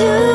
To.